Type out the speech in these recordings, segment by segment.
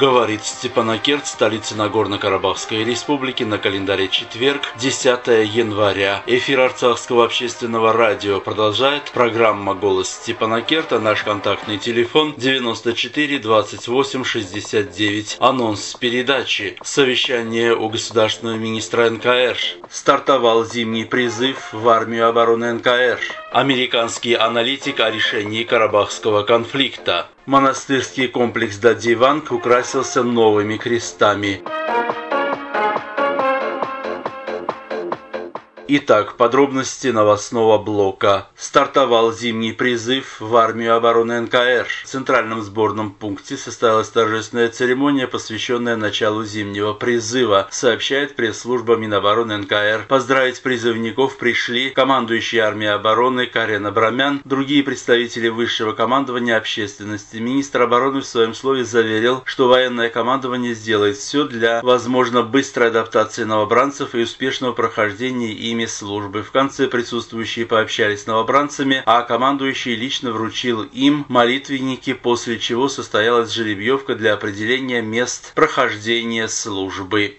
Говорит Степанакерт, столица Нагорно-Карабахской республики, на календаре четверг, 10 января. Эфир Арцахского общественного радио продолжает программа «Голос Степанакерта». Наш контактный телефон 94 28 69. Анонс передачи. Совещание у государственного министра НКР. Стартовал зимний призыв в армию обороны НКР. Американский аналитик о решении Карабахского конфликта. Монастырский комплекс Дадиванг украсился новыми крестами. Итак, подробности новостного блока. Стартовал зимний призыв в армию обороны НКР. В центральном сборном пункте состоялась торжественная церемония, посвященная началу зимнего призыва, сообщает пресс-служба Минобороны НКР. Поздравить призывников пришли командующий армией обороны Карен Абрамян, другие представители высшего командования общественности. Министр обороны в своем слове заверил, что военное командование сделает все для, возможно, быстрой адаптации новобранцев и успешного прохождения ими время службы. В конце присутствующие пообщались с новобранцами, а командующий лично вручил им молитвенники, после чего состоялась жеребьевка для определения мест прохождения службы.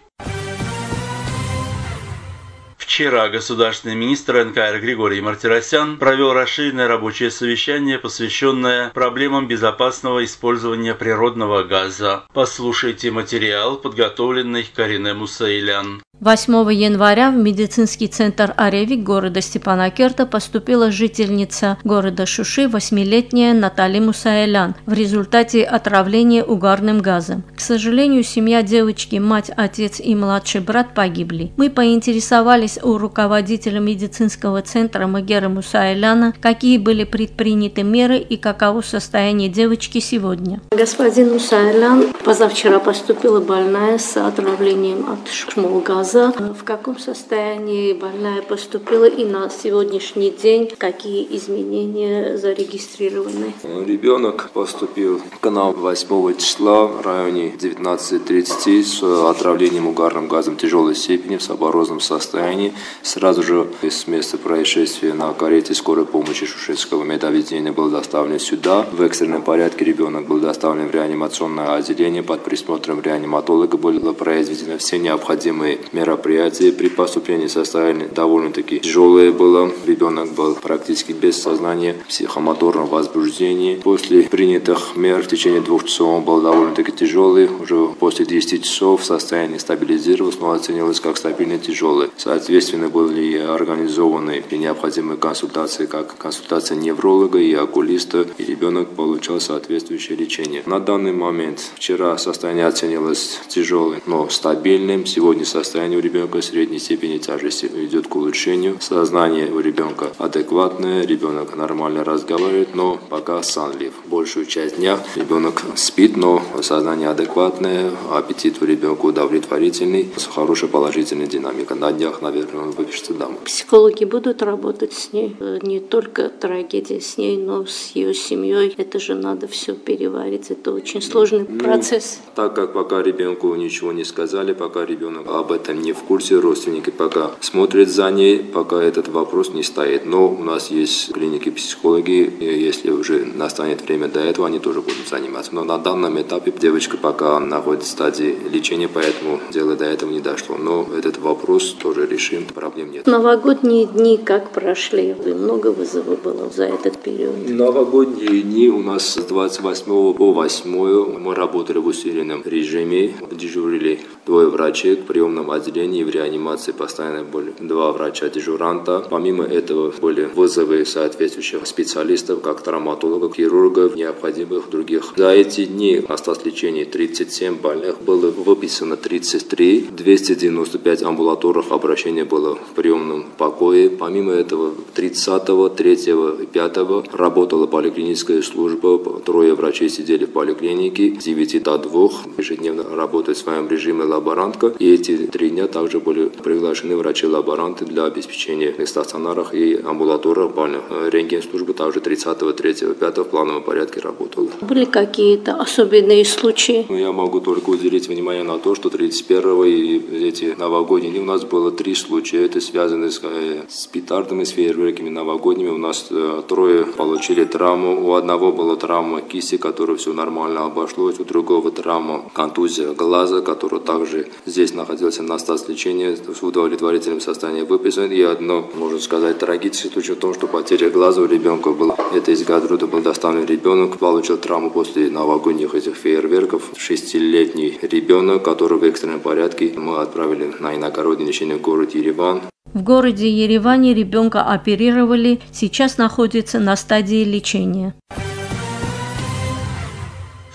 Вчера государственный министр НКР Григорий Мартиросян провел расширенное рабочее совещание, посвященное проблемам безопасного использования природного газа. Послушайте материал, подготовленный Карине Мусаилян. 8 января в медицинский центр Аревик города Степанакерта поступила жительница города Шуши, восьмилетняя Натали Мусаэлян, в результате отравления угарным газом. К сожалению, семья девочки, мать, отец и младший брат погибли. Мы поинтересовались у руководителя медицинского центра Магера Мусаэляна, какие были предприняты меры и каково состояние девочки сегодня. Господин Мусаэлян, позавчера поступила больная с отравлением от шмол-газа глаза, в каком состоянии больная поступила и на сегодняшний день какие изменения зарегистрированы. Ребенок поступил в канал 8 числа в районе 19.30 с отравлением угарным газом тяжелой степени в соборозном состоянии. Сразу же с места происшествия на карете скорой помощи Шушетского медоведения был доставлен сюда. В экстренном порядке ребенок был доставлен в реанимационное отделение. Под присмотром реаниматолога было произведено все необходимые мероприятие при поступлении состояние довольно-таки тяжелое было. Ребенок был практически без сознания, психомоторном возбуждении. После принятых мер в течение двух часов он был довольно-таки тяжелый. Уже после 10 часов состояние стабилизировалось, но оценилось как стабильно тяжелый. Соответственно, были организованы необходимые консультации, как консультация невролога и окулиста, и ребенок получал соответствующее лечение. На данный момент вчера состояние оценилось тяжелым, но стабильным. Сегодня состояние состояние у ребенка средней степени тяжести идет к улучшению. Сознание у ребенка адекватное, ребенок нормально разговаривает, но пока сонлив. Большую часть дня ребенок спит, но сознание адекватное, аппетит у ребенка удовлетворительный, с хорошей положительной динамикой. На днях, наверное, он выпишется домой. Психологи будут работать с ней. Не только трагедия с ней, но с ее семьей. Это же надо все переварить. Это очень сложный ну, процесс. Так как пока ребенку ничего не сказали, пока ребенок об этом не в курсе, родственники пока смотрят за ней, пока этот вопрос не стоит. Но у нас есть клиники-психологи, если уже настанет время до этого, они тоже будут заниматься. Но на данном этапе девочка пока находится в стадии лечения, поэтому дело до этого не дошло. Но этот вопрос тоже решим, проблем нет. Новогодние дни как прошли? Вы много вызовов было за этот период? Новогодние дни у нас с 28 по 8 мы работали в усиленном режиме, дежурили двое врачей в приемном отделении в реанимации постоянно были два врача-дежуранта. Помимо этого были вызовы соответствующих специалистов, как травматологов, хирургов, необходимых других. За эти дни осталось лечение 37 больных, было выписано 33, 295 амбулаторных обращений было в приемном покое. Помимо этого 30, 3 и 5 работала поликлиническая служба, трое врачей сидели в поликлинике с 9 до 2, ежедневно работают в своем режиме врач-лаборантка. И эти три дня также были приглашены врачи-лаборанты для обеспечения в стационарах и амбулаторах больных. Рентген-служба также 30 3 5 в плановом порядке работала. Были какие-то особенные случаи? Ну, я могу только уделить внимание на то, что 31 и эти новогодние у нас было три случая. Это связано с, э, с петардами, с фейерверками новогодними. У нас э, трое получили травму. У одного была травма кисти, которая все нормально обошлось. У другого травма контузия глаза, который также здесь находился на стадии лечения в удовлетворительном состоянии выписан. И одно, можно сказать, трагическое случай в том, что потеря глаза у ребенка была. Это из Гадрута был доставлен ребенок, получил травму после новогодних этих фейерверков. Шестилетний ребенок, который в экстренном порядке мы отправили на иногороднее лечение в город Ереван. В городе Ереване ребенка оперировали, сейчас находится на стадии лечения.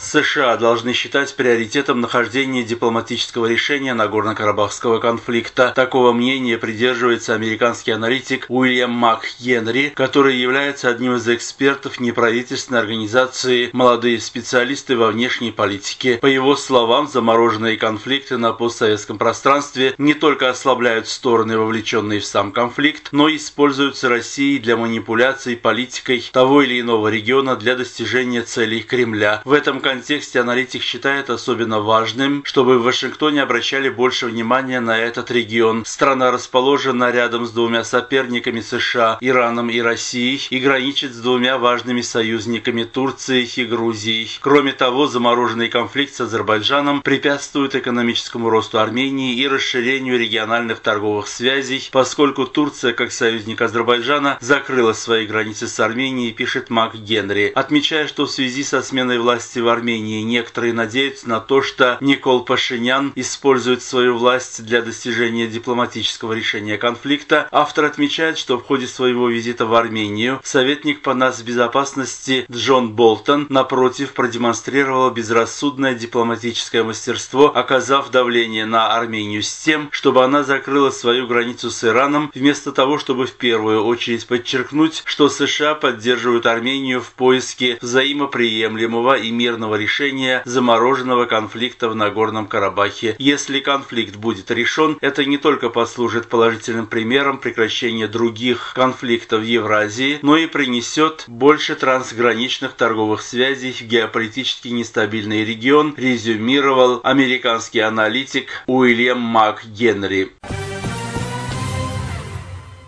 США должны считать приоритетом нахождение дипломатического решения Нагорно-Карабахского конфликта. Такого мнения придерживается американский аналитик Уильям МакГенри, который является одним из экспертов неправительственной организации «Молодые специалисты во внешней политике». По его словам, замороженные конфликты на постсоветском пространстве не только ослабляют стороны, вовлеченные в сам конфликт, но и используются Россией для манипуляций политикой того или иного региона для достижения целей Кремля. В этом контексте контексте аналитик считает особенно важным, чтобы в Вашингтоне обращали больше внимания на этот регион. Страна расположена рядом с двумя соперниками США, Ираном и Россией, и граничит с двумя важными союзниками Турцией и Грузией. Кроме того, замороженный конфликт с Азербайджаном препятствует экономическому росту Армении и расширению региональных торговых связей, поскольку Турция, как союзник Азербайджана, закрыла свои границы с Арменией, пишет Мак Генри, отмечая, что в связи со сменой власти в Армении некоторые надеются на то, что Никол Пашинян использует свою власть для достижения дипломатического решения конфликта. Автор отмечает, что в ходе своего визита в Армению советник по нацбезопасности Джон Болтон, напротив, продемонстрировал безрассудное дипломатическое мастерство, оказав давление на Армению с тем, чтобы она закрыла свою границу с Ираном, вместо того, чтобы в первую очередь подчеркнуть, что США поддерживают Армению в поиске взаимоприемлемого и мирного решения замороженного конфликта в Нагорном Карабахе. Если конфликт будет решен, это не только послужит положительным примером прекращения других конфликтов в Евразии, но и принесет больше трансграничных торговых связей в геополитически нестабильный регион, резюмировал американский аналитик Уильям Мак Генри.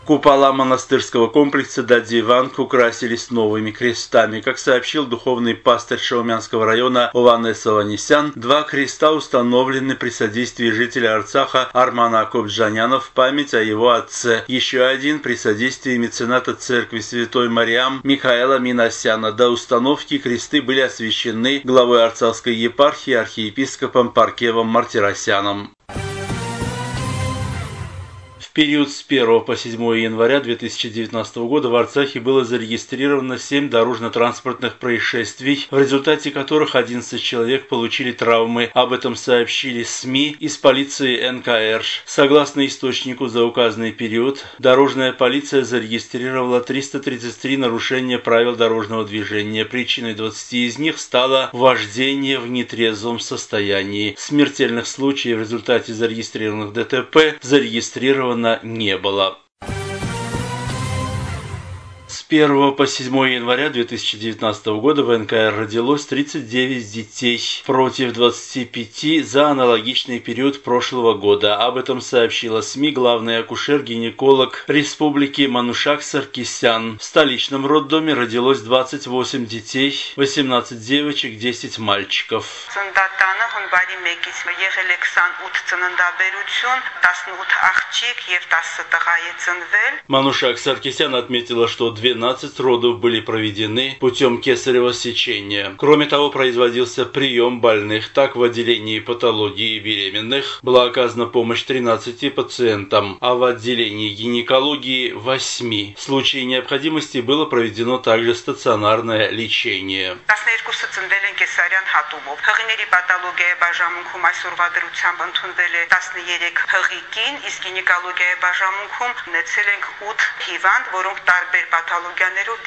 Купола монастырского комплекса Дади-Иванг украсились новыми крестами. Как сообщил духовный пастырь Шаумянского района Ованес Аванесян, два креста установлены при содействии жителя Арцаха Армана Кобджаняна в память о его отце. Еще один при содействии мецената церкви Святой Мариам Михаила Минасяна. До установки кресты были освящены главой Арцахской епархии архиепископом Паркевом Мартиросяном период с 1 по 7 января 2019 года в Арцахе было зарегистрировано 7 дорожно-транспортных происшествий, в результате которых 11 человек получили травмы. Об этом сообщили СМИ из полиции НКР. Согласно источнику за указанный период, дорожная полиция зарегистрировала 333 нарушения правил дорожного движения. Причиной 20 из них стало вождение в нетрезвом состоянии. Смертельных случаев в результате зарегистрированных ДТП зарегистрировано не было. 1 по 7 января 2019 года в НКР родилось 39 детей против 25 за аналогичный период прошлого года. Об этом сообщила СМИ главный акушер-гинеколог Республики Манушак Саркисян. В столичном роддоме родилось 28 детей, 18 девочек, 10 мальчиков. Манушак Саркисян отметила, что 12 12 родов были проведены путем кесарево сечения. Кроме того, производился прием больных так в отделении патологии беременных. Была оказана помощь 13 пациентам, а в отделении гинекологии 8. В случае необходимости было проведено также стационарное лечение. Հղիների պաթոլոգիայի բաժանմունքում այսօրվա դրությամբ ընդունվել է 13 հղի կին, իսկ գինեկոլոգիայի բաժանմունքում ունեցել ենք 8 հիվանդ, որոնք տարբեր պաթոլոգիաներով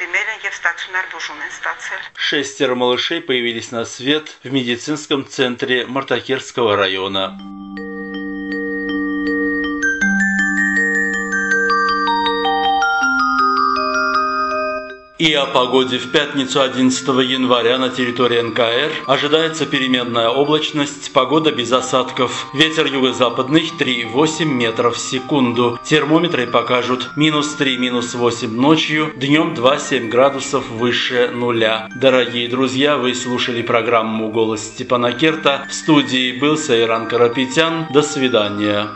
Шестеро малышей появились на свет в медицинском центре Мартакерского района. И о погоде в пятницу 11 января на территории НКР ожидается переменная облачность, погода без осадков. Ветер юго-западный 3,8 метров в секунду. Термометры покажут минус 3, минус 8 ночью, днем 2,7 градусов выше нуля. Дорогие друзья, вы слушали программу «Голос Степана Керта». В студии был Сайран Карапетян. До свидания.